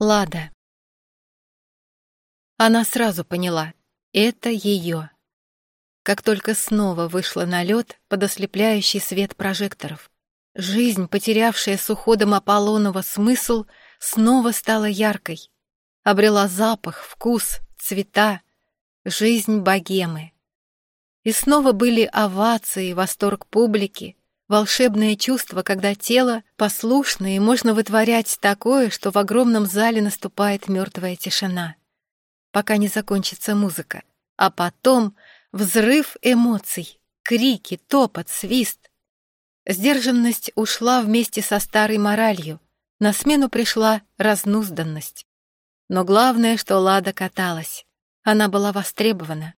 Лада. Она сразу поняла — это ее. Как только снова вышла на лед под ослепляющий свет прожекторов, жизнь, потерявшая с уходом Аполлонова смысл, снова стала яркой, обрела запах, вкус, цвета, жизнь богемы. И снова были овации, восторг публики, волшебное чувство, когда тело послушно и можно вытворять такое, что в огромном зале наступает мертвая тишина, пока не закончится музыка, а потом взрыв эмоций, крики, топот, свист. Сдержанность ушла вместе со старой моралью, на смену пришла разнузданность. Но главное, что Лада каталась. Она была востребована.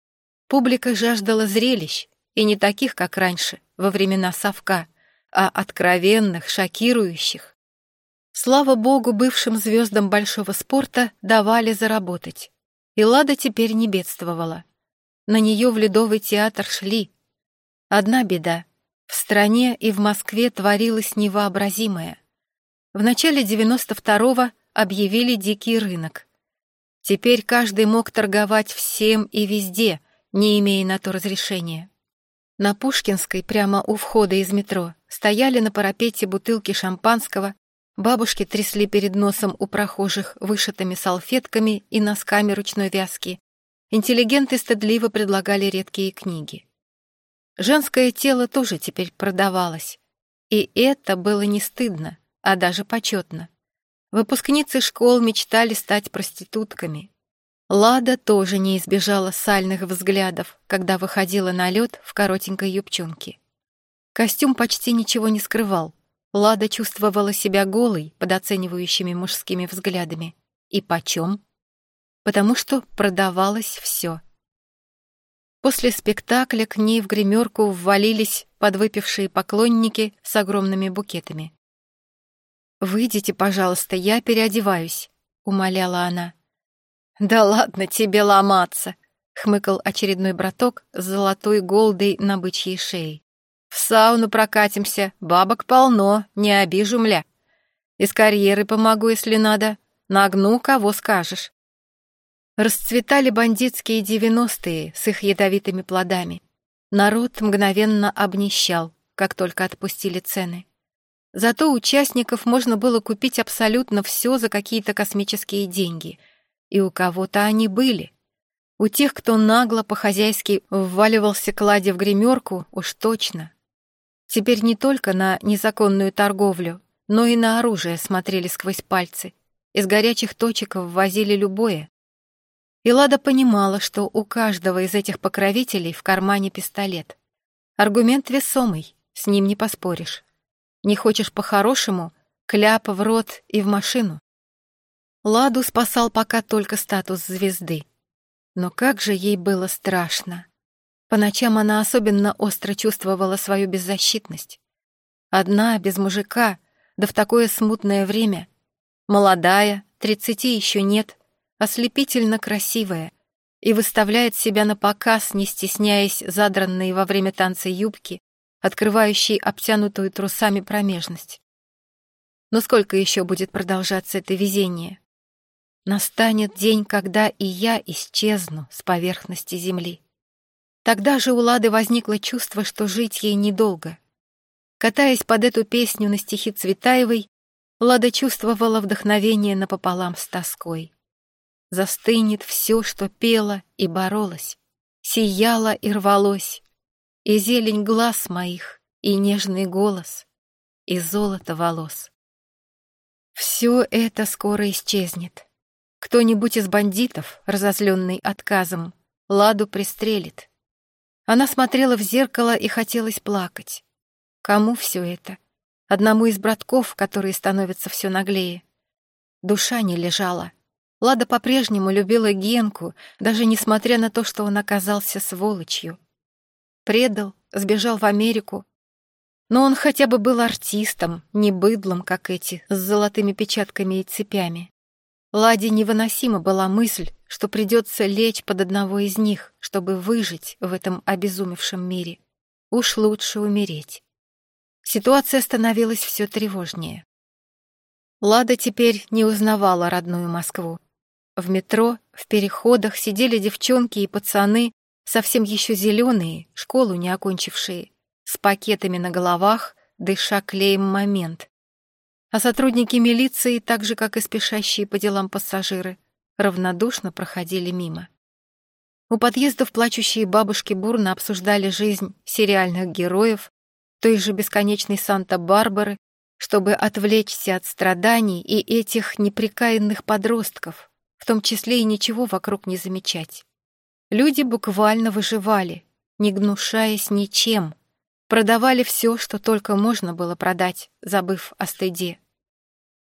Публика жаждала зрелищ, и не таких, как раньше, во времена совка, а откровенных, шокирующих. Слава богу, бывшим звездам большого спорта давали заработать. И Лада теперь не бедствовала. На нее в Ледовый театр шли. Одна беда. В стране и в Москве творилось невообразимое. В начале 92-го объявили дикий рынок. Теперь каждый мог торговать всем и везде, не имея на то разрешения. На Пушкинской, прямо у входа из метро, стояли на парапете бутылки шампанского, бабушки трясли перед носом у прохожих вышитыми салфетками и носками ручной вязки. Интеллигенты стыдливо предлагали редкие книги. Женское тело тоже теперь продавалось. И это было не стыдно, а даже почетно. Выпускницы школ мечтали стать проститутками, Лада тоже не избежала сальных взглядов, когда выходила на лед в коротенькой юбчонке. Костюм почти ничего не скрывал. Лада чувствовала себя голой под оценивающими мужскими взглядами. И почем? Потому что продавалось все. После спектакля к ней в гримерку ввалились подвыпившие поклонники с огромными букетами. «Выйдите, пожалуйста, я переодеваюсь», — умоляла она. «Да ладно тебе ломаться!» — хмыкал очередной браток с золотой голдой на бычьей шее. «В сауну прокатимся, бабок полно, не обижу, мля. Из карьеры помогу, если надо, нагну, кого скажешь». Расцветали бандитские девяностые с их ядовитыми плодами. Народ мгновенно обнищал, как только отпустили цены. Зато участников можно было купить абсолютно все за какие-то космические деньги — и у кого-то они были. У тех, кто нагло по-хозяйски вваливался кладе в гримерку, уж точно. Теперь не только на незаконную торговлю, но и на оружие смотрели сквозь пальцы. Из горячих точек ввозили любое. И Лада понимала, что у каждого из этих покровителей в кармане пистолет. Аргумент весомый, с ним не поспоришь. Не хочешь по-хорошему — кляп в рот и в машину. Ладу спасал пока только статус звезды. Но как же ей было страшно. По ночам она особенно остро чувствовала свою беззащитность. Одна, без мужика, да в такое смутное время. Молодая, тридцати еще нет, ослепительно красивая и выставляет себя на показ, не стесняясь задранной во время танца юбки, открывающей обтянутую трусами промежность. Но сколько еще будет продолжаться это везение? Настанет день, когда и я исчезну с поверхности земли. Тогда же у Лады возникло чувство, что жить ей недолго. Катаясь под эту песню на стихи Цветаевой, Лада чувствовала вдохновение напополам с тоской. Застынет все, что пела и боролась, сияла и рвалось, и зелень глаз моих, и нежный голос, и золото волос. Все это скоро исчезнет. Кто-нибудь из бандитов, разозленный отказом, Ладу пристрелит. Она смотрела в зеркало и хотелось плакать. Кому все это? Одному из братков, которые становятся все наглее. Душа не лежала. Лада по-прежнему любила Генку, даже несмотря на то, что он оказался сволочью. Предал, сбежал в Америку. Но он хотя бы был артистом, не быдлом, как эти, с золотыми печатками и цепями. Ладе невыносима была мысль, что придется лечь под одного из них, чтобы выжить в этом обезумевшем мире. Уж лучше умереть. Ситуация становилась все тревожнее. Лада теперь не узнавала родную Москву. В метро, в переходах сидели девчонки и пацаны, совсем еще зеленые, школу не окончившие, с пакетами на головах, дыша клеем момент. А сотрудники милиции, так же, как и спешащие по делам пассажиры, равнодушно проходили мимо. У подъездов плачущие бабушки бурно обсуждали жизнь сериальных героев, той же бесконечной Санта-Барбары, чтобы отвлечься от страданий и этих неприкаянных подростков, в том числе и ничего вокруг не замечать. Люди буквально выживали, не гнушаясь ничем, продавали все, что только можно было продать, забыв о стыде.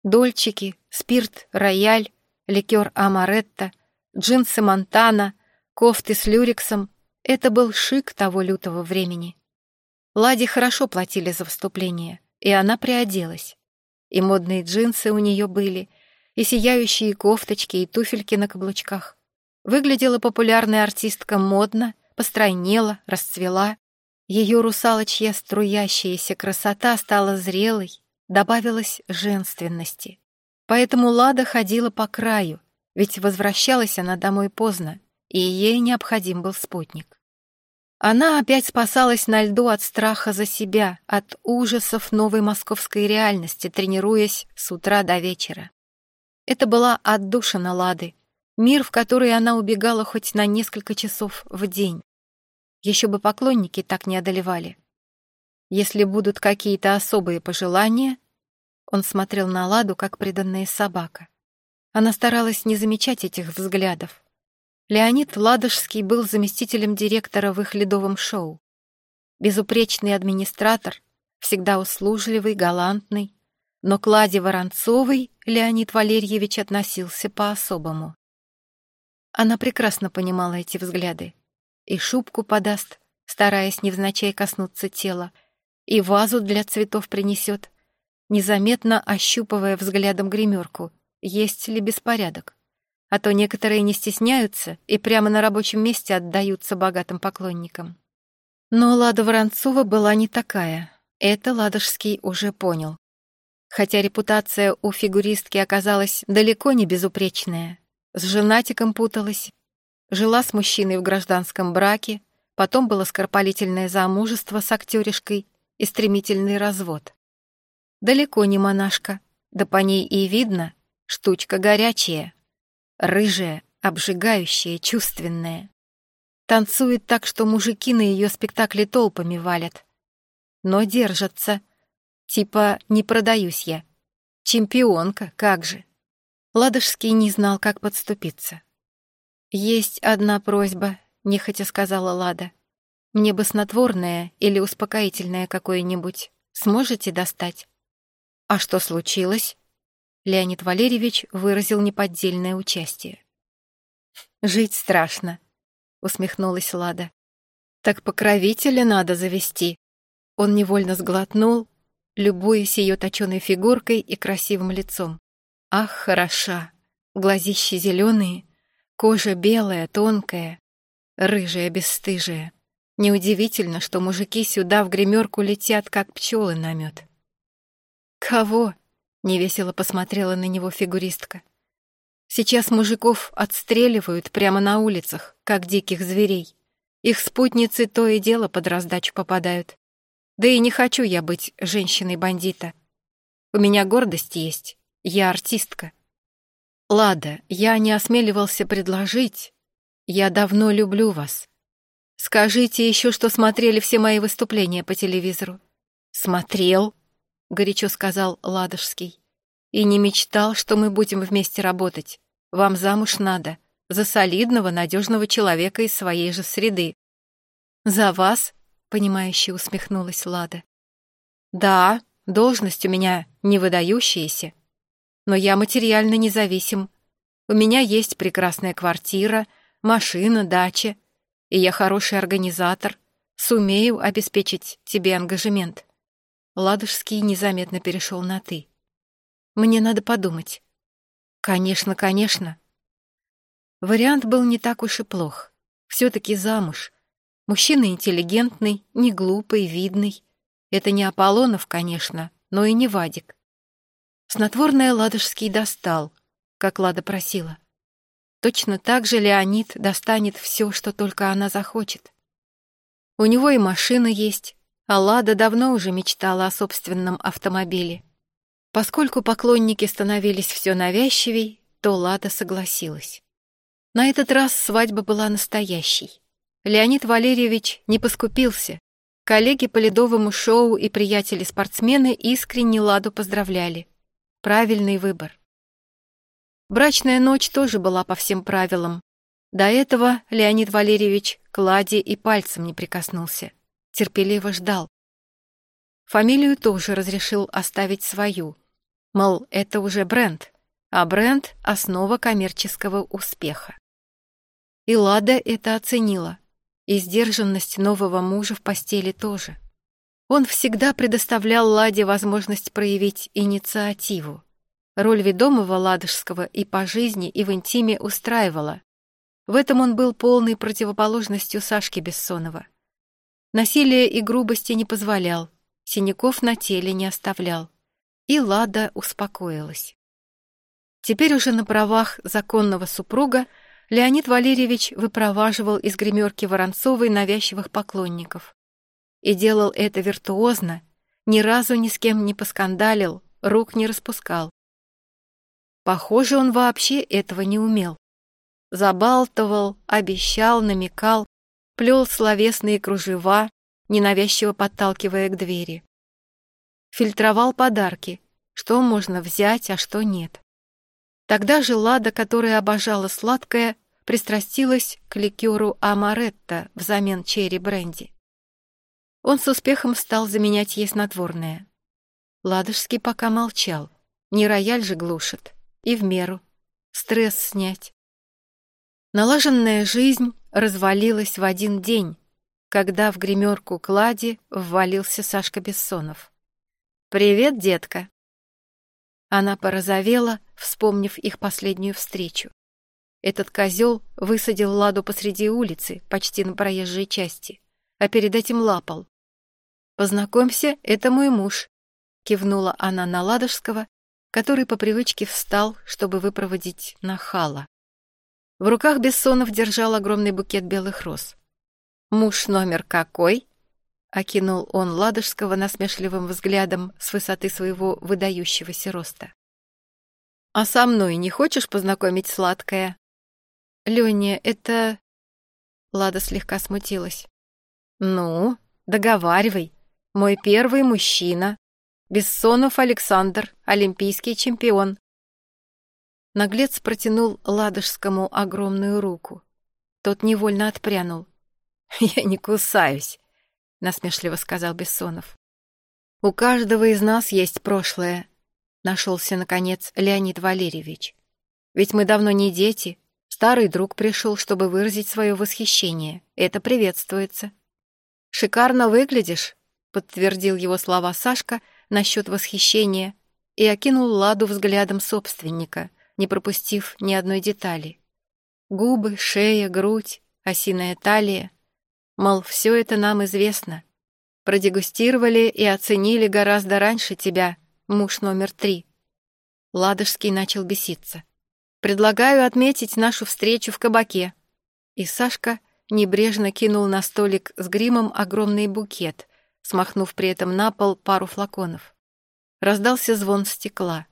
Дольчики, спирт, рояль, ликер амаретто, джинсы Монтана, кофты с люрексом — это был шик того лютого времени. Ладе хорошо платили за вступление, и она приоделась. И модные джинсы у нее были, и сияющие кофточки, и туфельки на каблучках. Выглядела популярная артистка модно, постройнела, расцвела. Ее русалочья струящаяся красота стала зрелой, добавилась женственности. Поэтому Лада ходила по краю, ведь возвращалась она домой поздно, и ей необходим был спутник. Она опять спасалась на льду от страха за себя, от ужасов новой московской реальности, тренируясь с утра до вечера. Это была отдушина Лады, мир, в который она убегала хоть на несколько часов в день. Еще бы поклонники так не одолевали. Если будут какие-то особые пожелания, он смотрел на Ладу, как преданная собака. Она старалась не замечать этих взглядов, Леонид Ладожский был заместителем директора в их ледовом шоу. Безупречный администратор, всегда услужливый, галантный, но к Ладе Воронцовой Леонид Валерьевич относился по-особому. Она прекрасно понимала эти взгляды. И шубку подаст, стараясь невзначай коснуться тела, и вазу для цветов принесет, незаметно ощупывая взглядом гримерку, есть ли беспорядок а то некоторые не стесняются и прямо на рабочем месте отдаются богатым поклонникам. Но Лада Воронцова была не такая, это Ладожский уже понял. Хотя репутация у фигуристки оказалась далеко не безупречная, с женатиком путалась, жила с мужчиной в гражданском браке, потом было скоропалительное замужество с актеришкой и стремительный развод. Далеко не монашка, да по ней и видно, штучка горячая, рыжая, обжигающая, чувственная. Танцует так, что мужики на ее спектакле толпами валят. Но держатся. Типа «не продаюсь я». Чемпионка, как же. Ладожский не знал, как подступиться. «Есть одна просьба», — нехотя сказала Лада. «Мне бы снотворное или успокоительное какое-нибудь. Сможете достать?» «А что случилось?» Леонид Валерьевич выразил неподдельное участие. «Жить страшно», — усмехнулась Лада. «Так покровителя надо завести». Он невольно сглотнул, любуясь ее точеной фигуркой и красивым лицом. «Ах, хороша! Глазищи зеленые, кожа белая, тонкая, рыжая, бесстыжая. Неудивительно, что мужики сюда в гримерку летят, как пчелы на мед». «Кого?» Невесело посмотрела на него фигуристка. Сейчас мужиков отстреливают прямо на улицах, как диких зверей. Их спутницы то и дело под раздачу попадают. Да и не хочу я быть женщиной-бандита. У меня гордость есть, я артистка. Лада, я не осмеливался предложить. Я давно люблю вас. Скажите еще, что смотрели все мои выступления по телевизору. Смотрел, — горячо сказал Ладожский. «И не мечтал, что мы будем вместе работать. Вам замуж надо, за солидного, надежного человека из своей же среды». «За вас?» — понимающе усмехнулась Лада. «Да, должность у меня не выдающаяся, но я материально независим. У меня есть прекрасная квартира, машина, дача, и я хороший организатор, сумею обеспечить тебе ангажемент». Ладожский незаметно перешел на «ты». «Мне надо подумать». «Конечно, конечно». Вариант был не так уж и плох. Все-таки замуж. Мужчина интеллигентный, не глупый, видный. Это не Аполлонов, конечно, но и не Вадик. Снотворное Ладожский достал, как Лада просила. Точно так же Леонид достанет все, что только она захочет. У него и машина есть, а Лада давно уже мечтала о собственном автомобиле. Поскольку поклонники становились все навязчивей, то Лада согласилась. На этот раз свадьба была настоящей. Леонид Валерьевич не поскупился. Коллеги по ледовому шоу и приятели-спортсмены искренне Ладу поздравляли. Правильный выбор. Брачная ночь тоже была по всем правилам. До этого Леонид Валерьевич к Ладе и пальцем не прикоснулся. Терпеливо ждал. Фамилию тоже разрешил оставить свою. Мол, это уже бренд, а бренд — основа коммерческого успеха. И Лада это оценила. И сдержанность нового мужа в постели тоже. Он всегда предоставлял Ладе возможность проявить инициативу. Роль ведомого Ладожского и по жизни, и в интиме устраивала. В этом он был полной противоположностью Сашки Бессонова. Насилие и грубости не позволял, синяков на теле не оставлял. И Лада успокоилась. Теперь уже на правах законного супруга Леонид Валерьевич выпроваживал из гримерки Воронцовой навязчивых поклонников. И делал это виртуозно, ни разу ни с кем не поскандалил, рук не распускал. Похоже, он вообще этого не умел. Забалтывал, обещал, намекал, плел словесные кружева, ненавязчиво подталкивая к двери. Фильтровал подарки, что можно взять, а что нет. Тогда же Лада, которая обожала сладкое, пристрастилась к ликеру Амаретто взамен черри бренди. Он с успехом стал заменять ей снотворное. Ладожский пока молчал, не рояль же глушит и в меру. Стресс снять. Налаженная жизнь развалилась в один день, когда в гримерку клади ввалился Сашка Бессонов. «Привет, детка!» Она порозовела, вспомнив их последнюю встречу. Этот козел высадил Ладу посреди улицы, почти на проезжей части, а перед этим лапал. «Познакомься, это мой муж», — кивнула она на Ладожского который по привычке встал, чтобы выпроводить нахала. В руках Бессонов держал огромный букет белых роз. «Муж номер какой?» — окинул он Ладожского насмешливым взглядом с высоты своего выдающегося роста. «А со мной не хочешь познакомить сладкое?» «Леня, это...» Лада слегка смутилась. «Ну, договаривай. Мой первый мужчина, Бессонов Александр, олимпийский чемпион. Наглец протянул Ладожскому огромную руку. Тот невольно отпрянул. «Я не кусаюсь», — насмешливо сказал Бессонов. «У каждого из нас есть прошлое», — нашелся, наконец, Леонид Валерьевич. «Ведь мы давно не дети. Старый друг пришел, чтобы выразить свое восхищение. Это приветствуется». «Шикарно выглядишь», — подтвердил его слова Сашка, — насчет восхищения и окинул Ладу взглядом собственника, не пропустив ни одной детали. Губы, шея, грудь, осиная талия. Мол, все это нам известно. Продегустировали и оценили гораздо раньше тебя, муж номер три. Ладожский начал беситься. «Предлагаю отметить нашу встречу в кабаке». И Сашка небрежно кинул на столик с гримом огромный букет, смахнув при этом на пол пару флаконов. Раздался звон стекла.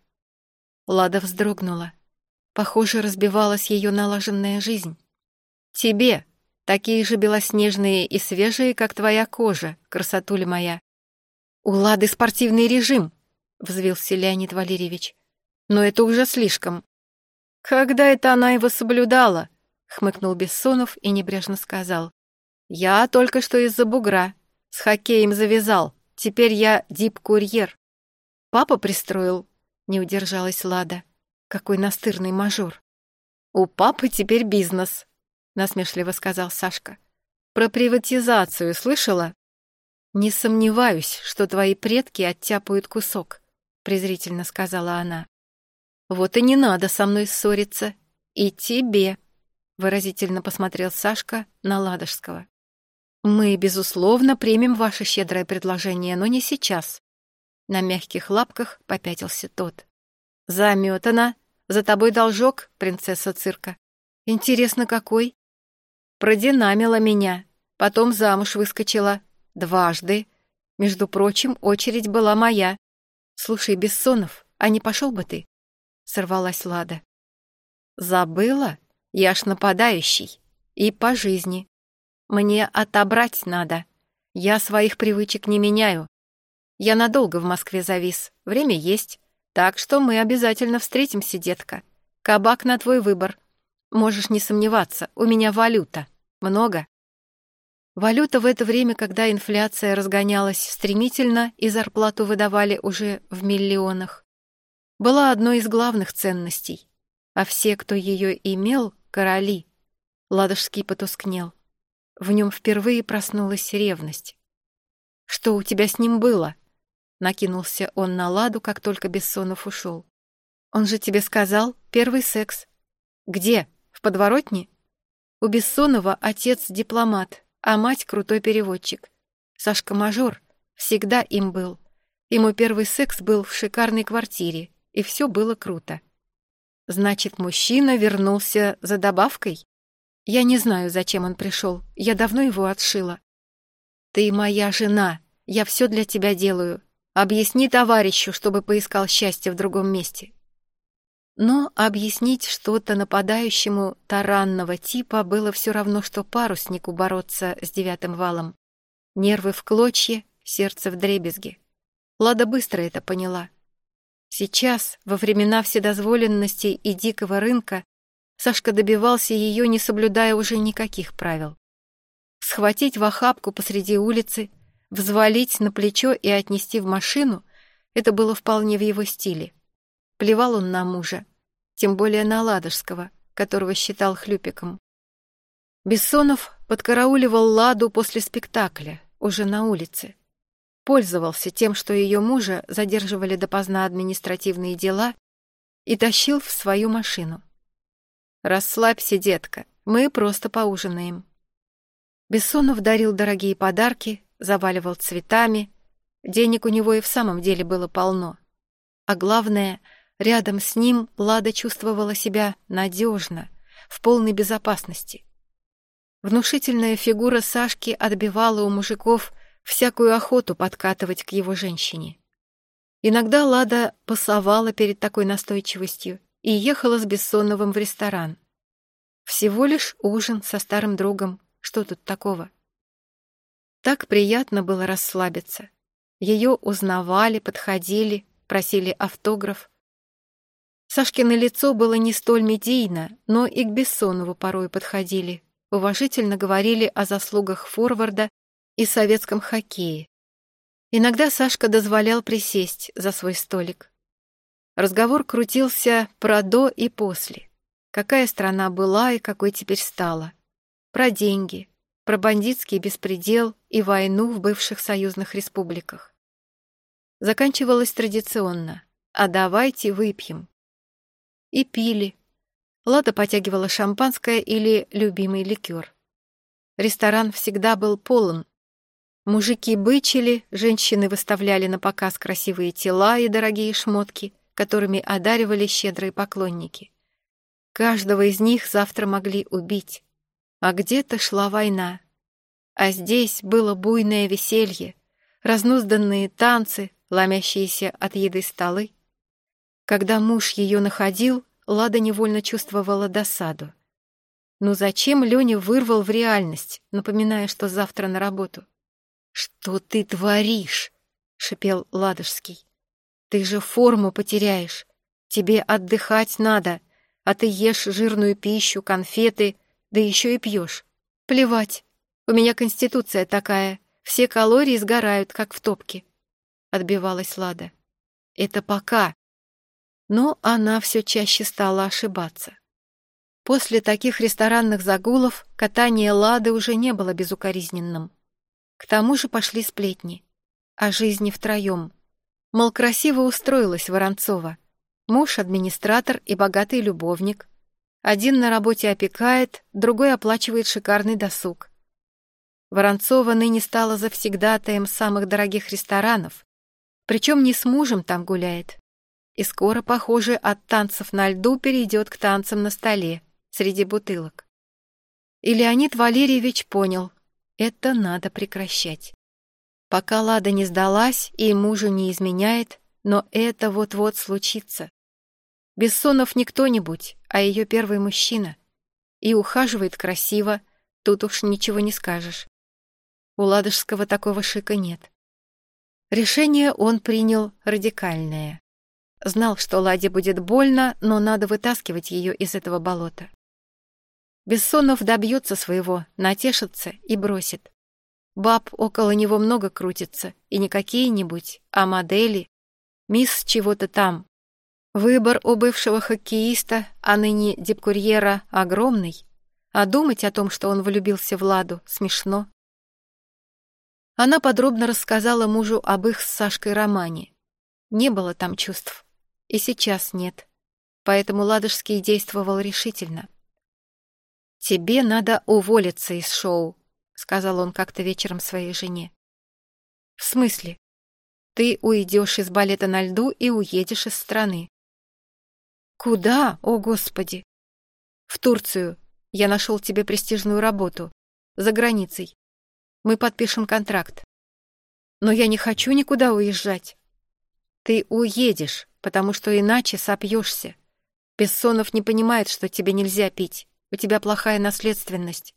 Лада вздрогнула. Похоже, разбивалась ее налаженная жизнь. «Тебе, такие же белоснежные и свежие, как твоя кожа, красотуля моя». «У Лады спортивный режим», — взвился Леонид Валерьевич. «Но это уже слишком». «Когда это она его соблюдала?» — хмыкнул Бессонов и небрежно сказал. «Я только что из-за бугра. С хоккеем завязал. Теперь я дип-курьер. Папа пристроил. Не удержалась Лада. Какой настырный мажор. У папы теперь бизнес, насмешливо сказал Сашка. Про приватизацию слышала? Не сомневаюсь, что твои предки оттяпают кусок, презрительно сказала она. Вот и не надо со мной ссориться. И тебе, выразительно посмотрел Сашка на Ладожского. «Мы, безусловно, примем ваше щедрое предложение, но не сейчас». На мягких лапках попятился тот. Заметана. За тобой должок, принцесса цирка. Интересно, какой? Продинамила меня, потом замуж выскочила. Дважды. Между прочим, очередь была моя. Слушай, Бессонов, а не пошел бы ты? Сорвалась Лада. Забыла? Я ж нападающий. И по жизни. Мне отобрать надо. Я своих привычек не меняю. Я надолго в Москве завис. Время есть. Так что мы обязательно встретимся, детка. Кабак на твой выбор. Можешь не сомневаться, у меня валюта. Много. Валюта в это время, когда инфляция разгонялась стремительно и зарплату выдавали уже в миллионах, была одной из главных ценностей. А все, кто ее имел, короли. Ладожский потускнел. В нем впервые проснулась ревность. «Что у тебя с ним было?» Накинулся он на Ладу, как только Бессонов ушел. «Он же тебе сказал, первый секс». «Где? В подворотне?» У Бессонова отец дипломат, а мать крутой переводчик. Сашка мажор, всегда им был. Ему первый секс был в шикарной квартире, и все было круто. Значит, мужчина вернулся за добавкой? Я не знаю, зачем он пришел, я давно его отшила. Ты моя жена, я все для тебя делаю, Объясни товарищу, чтобы поискал счастье в другом месте. Но объяснить что-то нападающему таранного типа было все равно, что паруснику бороться с девятым валом. Нервы в клочья, сердце в дребезги. Лада быстро это поняла. Сейчас, во времена вседозволенности и дикого рынка, Сашка добивался ее, не соблюдая уже никаких правил. Схватить в охапку посреди улицы, Взвалить на плечо и отнести в машину — это было вполне в его стиле. Плевал он на мужа, тем более на Ладожского, которого считал хлюпиком. Бессонов подкарауливал Ладу после спектакля, уже на улице. Пользовался тем, что ее мужа задерживали допоздна административные дела, и тащил в свою машину. «Расслабься, детка, мы просто поужинаем». Бессонов дарил дорогие подарки, заваливал цветами. Денег у него и в самом деле было полно. А главное, рядом с ним Лада чувствовала себя надежно, в полной безопасности. Внушительная фигура Сашки отбивала у мужиков всякую охоту подкатывать к его женщине. Иногда Лада пасовала перед такой настойчивостью и ехала с Бессоновым в ресторан. Всего лишь ужин со старым другом, что тут такого? Так приятно было расслабиться. Ее узнавали, подходили, просили автограф. Сашкино лицо было не столь медийно, но и к Бессонову порой подходили, уважительно говорили о заслугах форварда и советском хоккее. Иногда Сашка дозволял присесть за свой столик. Разговор крутился про до и после. Какая страна была и какой теперь стала. Про деньги, про бандитский беспредел и войну в бывших союзных республиках. Заканчивалось традиционно «А давайте выпьем». И пили. Лада потягивала шампанское или любимый ликер. Ресторан всегда был полон. Мужики бычили, женщины выставляли на показ красивые тела и дорогие шмотки, которыми одаривали щедрые поклонники. Каждого из них завтра могли убить. А где-то шла война. А здесь было буйное веселье, разнузданные танцы, ломящиеся от еды столы. Когда муж ее находил, Лада невольно чувствовала досаду. Ну зачем Леня вырвал в реальность, напоминая, что завтра на работу? «Что ты творишь?» — шипел Ладожский. «Ты же форму потеряешь. Тебе отдыхать надо, а ты ешь жирную пищу, конфеты, да еще и пьешь. Плевать. У меня конституция такая. Все калории сгорают, как в топке. Отбивалась Лада. Это пока. Но она все чаще стала ошибаться. После таких ресторанных загулов катание Лады уже не было безукоризненным. К тому же пошли сплетни. О жизни втроем. Мол, красиво устроилась Воронцова. Муж — администратор и богатый любовник — один на работе опекает, другой оплачивает шикарный досуг. Воронцова ныне стала завсегдатаем самых дорогих ресторанов, причем не с мужем там гуляет. И скоро, похоже, от танцев на льду перейдет к танцам на столе, среди бутылок. И Леонид Валерьевич понял, это надо прекращать. Пока Лада не сдалась и мужу не изменяет, но это вот-вот случится. Бессонов не кто-нибудь, а ее первый мужчина. И ухаживает красиво, тут уж ничего не скажешь. У Ладожского такого шика нет. Решение он принял радикальное. Знал, что Ладе будет больно, но надо вытаскивать ее из этого болота. Бессонов добьется своего, натешится и бросит. Баб около него много крутится, и не какие-нибудь, а модели. Мисс чего-то там. Выбор у бывшего хоккеиста, а ныне дипкурьера, огромный. А думать о том, что он влюбился в Ладу, смешно. Она подробно рассказала мужу об их с Сашкой романе. Не было там чувств. И сейчас нет. Поэтому Ладожский действовал решительно. «Тебе надо уволиться из шоу», — сказал он как-то вечером своей жене. «В смысле? Ты уйдешь из балета на льду и уедешь из страны». «Куда, о господи?» «В Турцию. Я нашел тебе престижную работу. За границей. Мы подпишем контракт. Но я не хочу никуда уезжать. Ты уедешь, потому что иначе сопьешься. Бессонов не понимает, что тебе нельзя пить. У тебя плохая наследственность.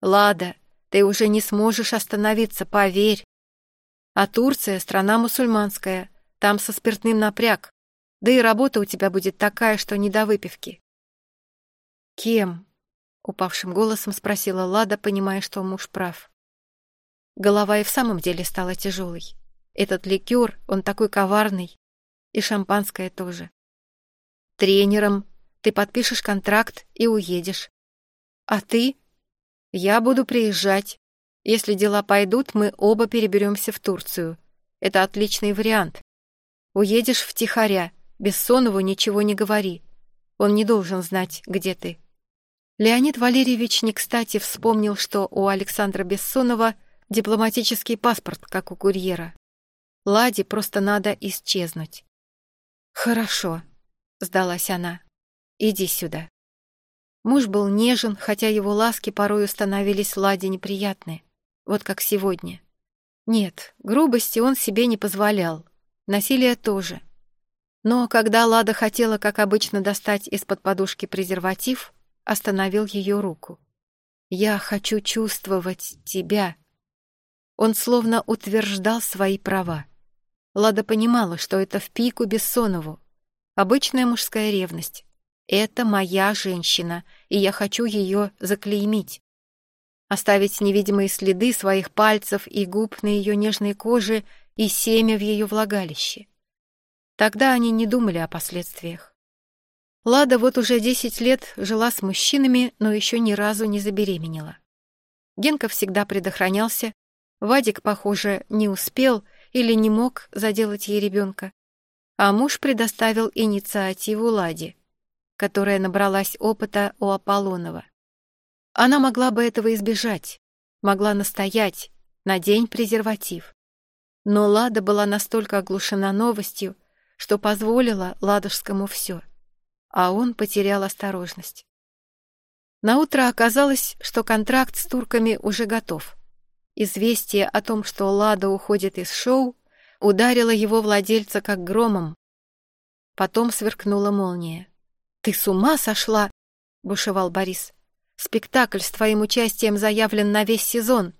Лада, ты уже не сможешь остановиться, поверь. А Турция — страна мусульманская. Там со спиртным напряг. Да и работа у тебя будет такая, что не до выпивки. Кем? Упавшим голосом спросила Лада, понимая, что муж прав. Голова и в самом деле стала тяжелой. Этот ликер, он такой коварный. И шампанское тоже. Тренером ты подпишешь контракт и уедешь. А ты? Я буду приезжать. Если дела пойдут, мы оба переберемся в Турцию. Это отличный вариант. Уедешь втихаря, Бессонову ничего не говори. Он не должен знать, где ты. Леонид Валерьевич не кстати вспомнил, что у Александра Бессонова Дипломатический паспорт, как у курьера. Ладе просто надо исчезнуть. «Хорошо», — сдалась она. «Иди сюда». Муж был нежен, хотя его ласки порою становились Ладе неприятны, вот как сегодня. Нет, грубости он себе не позволял, насилие тоже. Но когда Лада хотела, как обычно, достать из-под подушки презерватив, остановил ее руку. «Я хочу чувствовать тебя», он словно утверждал свои права. Лада понимала, что это в пику Бессонову. Обычная мужская ревность. Это моя женщина, и я хочу ее заклеймить. Оставить невидимые следы своих пальцев и губ на ее нежной коже и семя в ее влагалище. Тогда они не думали о последствиях. Лада вот уже десять лет жила с мужчинами, но еще ни разу не забеременела. Генка всегда предохранялся, Вадик, похоже, не успел или не мог заделать ей ребенка, а муж предоставил инициативу Ладе, которая набралась опыта у Аполлонова. Она могла бы этого избежать, могла настоять, надень презерватив. Но Лада была настолько оглушена новостью, что позволила Ладожскому все, а он потерял осторожность. Наутро оказалось, что контракт с турками уже готов. Известие о том, что Лада уходит из шоу, ударило его владельца как громом. Потом сверкнула молния. «Ты с ума сошла?» — бушевал Борис. «Спектакль с твоим участием заявлен на весь сезон.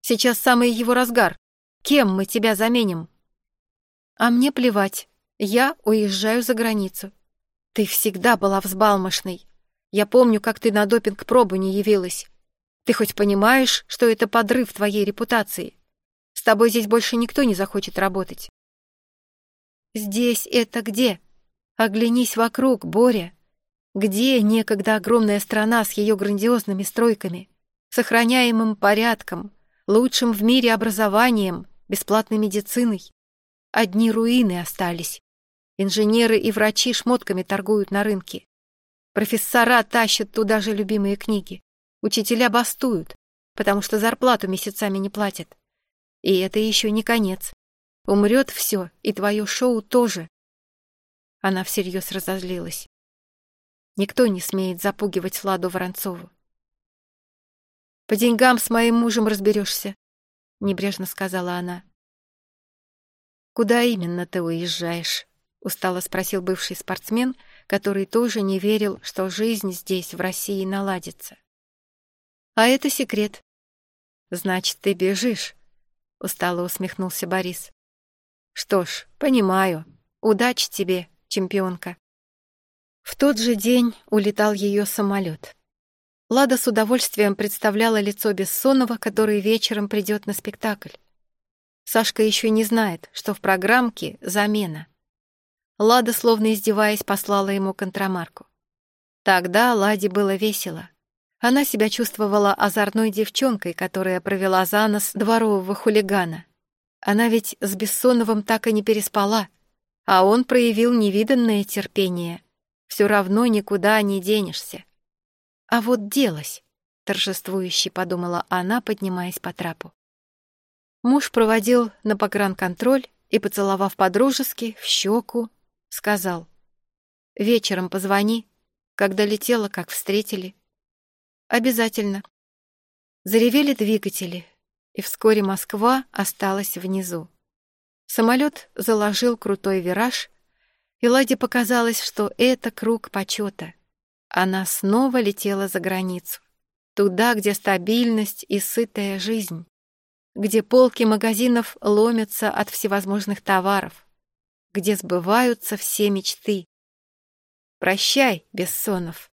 Сейчас самый его разгар. Кем мы тебя заменим?» «А мне плевать. Я уезжаю за границу. Ты всегда была взбалмошной. Я помню, как ты на допинг-пробу не явилась. Ты хоть понимаешь, что это подрыв твоей репутации? С тобой здесь больше никто не захочет работать. Здесь это где? Оглянись вокруг, Боря. Где некогда огромная страна с ее грандиозными стройками, сохраняемым порядком, лучшим в мире образованием, бесплатной медициной? Одни руины остались. Инженеры и врачи шмотками торгуют на рынке. Профессора тащат туда же любимые книги. Учителя бастуют, потому что зарплату месяцами не платят. И это еще не конец. Умрет все, и твое шоу тоже. Она всерьез разозлилась. Никто не смеет запугивать Ладу Воронцову. «По деньгам с моим мужем разберешься», — небрежно сказала она. «Куда именно ты уезжаешь?» — устало спросил бывший спортсмен, который тоже не верил, что жизнь здесь, в России, наладится. «А это секрет». «Значит, ты бежишь?» — устало усмехнулся Борис. «Что ж, понимаю. Удачи тебе, чемпионка». В тот же день улетал ее самолет. Лада с удовольствием представляла лицо Бессонова, который вечером придет на спектакль. Сашка еще не знает, что в программке замена. Лада, словно издеваясь, послала ему контрамарку. Тогда Ладе было весело. Она себя чувствовала озорной девчонкой, которая провела за нос дворового хулигана. Она ведь с Бессоновым так и не переспала, а он проявил невиданное терпение. Все равно никуда не денешься. А вот делась, торжествующе подумала она, поднимаясь по трапу. Муж проводил на погранконтроль и, поцеловав по-дружески в щеку, сказал, «Вечером позвони, когда летела, как встретили». «Обязательно». Заревели двигатели, и вскоре Москва осталась внизу. Самолет заложил крутой вираж, и Ладе показалось, что это круг почета. Она снова летела за границу, туда, где стабильность и сытая жизнь где полки магазинов ломятся от всевозможных товаров, где сбываются все мечты. Прощай, Бессонов.